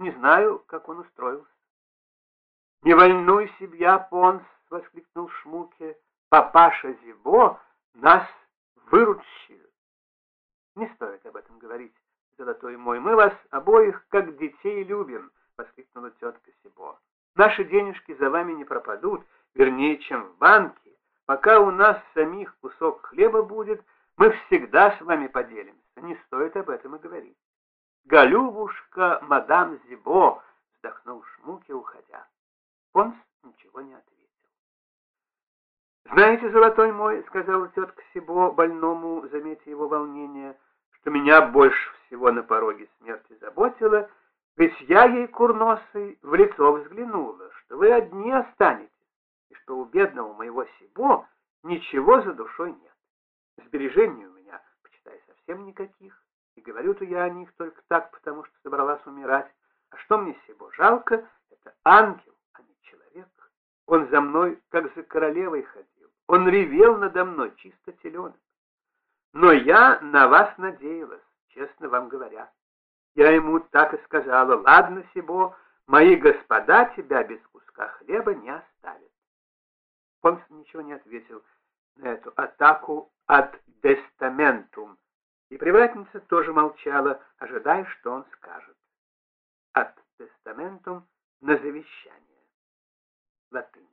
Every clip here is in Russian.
Не знаю, как он устроился. «Не волнуй себя, Понс!» — воскликнул Шмуке. «Папаша Зибо нас выручил!» «Не стоит об этом говорить, золотой мой. Мы вас обоих как детей любим!» — воскликнула тетка Сибо. «Наши денежки за вами не пропадут, вернее, чем в банке. Пока у нас самих кусок хлеба будет, мы всегда с вами поделимся. Не стоит об этом и говорить». «Голюбушка, мадам Зибо!» — вздохнул Шмуке, уходя. Понс ничего не ответил. «Знаете, золотой мой, — сказала тетка Сибо больному, заметя его волнение, — что меня больше всего на пороге смерти заботило, ведь я ей, курносой, в лицо взглянула, что вы одни останетесь, и что у бедного моего Сибо ничего за душой нет. Сбережений у меня, почитай, совсем никаких, и говорю-то я о них только так, потому что собралась умирать. А что мне Сибо жалко, это ангел, он за мной, как за королевой ходил. Он ревел надо мной, чисто теленок. Но я на вас надеялась, честно вам говоря. Я ему так и сказала, ладно, Сибо, мои господа тебя без куска хлеба не оставят. Понс ничего не ответил на эту атаку от дестаментум, и привратница тоже молчала, ожидая, что он скажет. От дестаментум на завещание латынь.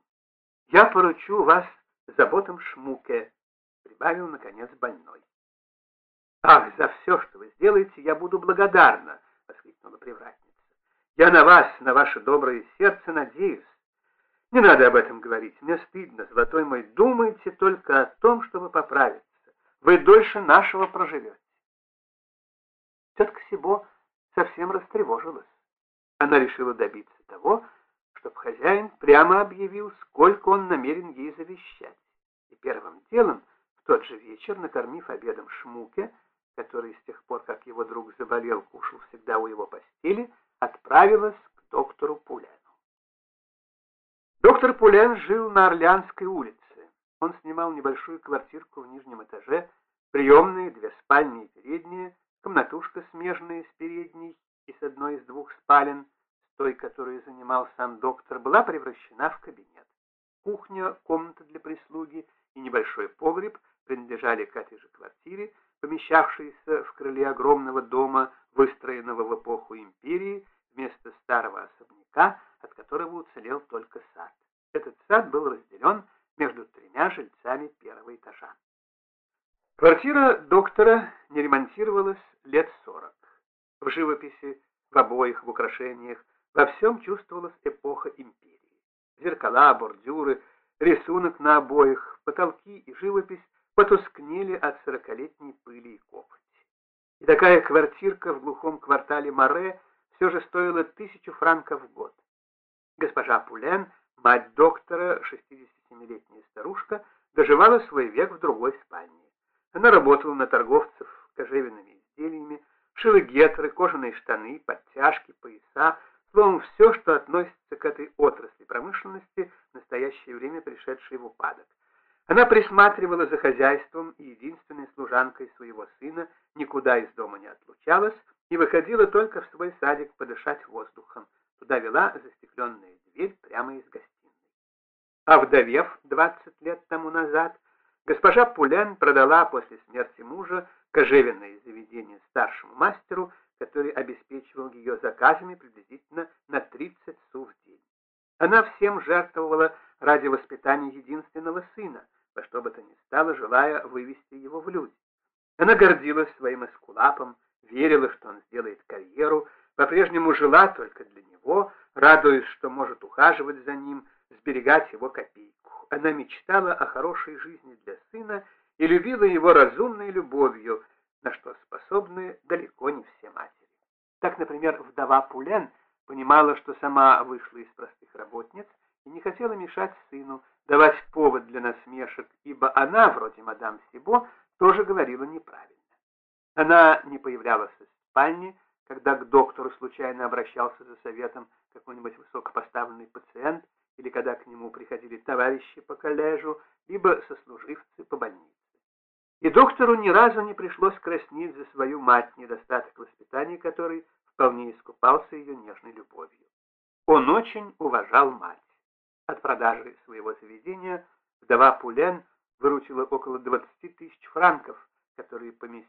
«Я поручу вас заботам Шмуке», — прибавил, наконец, больной. «Ах, за все, что вы сделаете, я буду благодарна!» — воскликнула привратница. «Я на вас, на ваше доброе сердце надеюсь. Не надо об этом говорить, мне стыдно, золотой мой, думайте только о том, чтобы поправиться. Вы дольше нашего проживете». Совсем растревожилась. Она решила добиться того, чтоб хозяин прямо объявил, сколько он намерен ей завещать. И первым делом, в тот же вечер, накормив обедом Шмуке, который с тех пор, как его друг заболел, кушал всегда у его постели, отправилась к доктору Пулену. Доктор Пулен жил на Орлеанской улице. Он снимал небольшую квартирку в нижнем этаже, приемные, две спальни и занимал сам доктор, была превращена в кабинет. Кухня, комната для прислуги и небольшой погреб принадлежали к этой же квартире, помещавшейся в крыле огромного дома, выстроенного в эпоху империи, вместо старого особняка, от которого уцелел только сад. Этот сад был разделен между тремя жильцами первого этажа. Квартира доктора не ремонтировалась лет сорок. В живописи, в обоих, в украшениях, во всем чувствовалась эпоха империи. Зеркала, бордюры, рисунок на обоих, потолки и живопись потускнели от сорокалетней пыли и копоти. И такая квартирка в глухом квартале Море все же стоила тысячу франков в год. Госпожа Пулен, мать доктора, 67-летняя старушка, доживала свой век в другой спальне. Она работала на торговцев кожевенными изделиями, шила гетры, кожаные штаны, подтяжки, пояса, Словом, все, что относится к этой отрасли промышленности, в настоящее время пришедшей в упадок. Она присматривала за хозяйством и единственной служанкой своего сына никуда из дома не отлучалась и выходила только в свой садик подышать воздухом. Туда вела застекленная дверь прямо из гостиной. А вдовев 20 лет тому назад, госпожа Пулен продала после смерти мужа кожевенное заведение старшему мастеру, который обеспечивал ее заказами приблизительно на 30 су в день. Она всем жертвовала ради воспитания единственного сына, во что бы то ни стало, желая вывести его в люди. Она гордилась своим эскулапом, верила, что он сделает карьеру, по-прежнему жила только для него, радуясь, что может ухаживать за ним, сберегать его копейку. Она мечтала о хорошей жизни для сына и любила его разумной любовью, на что способны далеко не все матери. Так, например, вдова Пулен понимала, что сама вышла из простых работниц и не хотела мешать сыну, давать повод для насмешек, ибо она, вроде мадам Сибо, тоже говорила неправильно. Она не появлялась в спальне, когда к доктору случайно обращался за советом какой-нибудь высокопоставленный пациент, или когда к нему приходили товарищи по коллежу, либо сослуживцы по больнице. И доктору ни разу не пришлось краснеть за свою мать, недостаток воспитания которой вполне искупался ее нежной любовью. Он очень уважал мать. От продажи своего заведения вдова Пулен выручила около 20 тысяч франков, которые поместили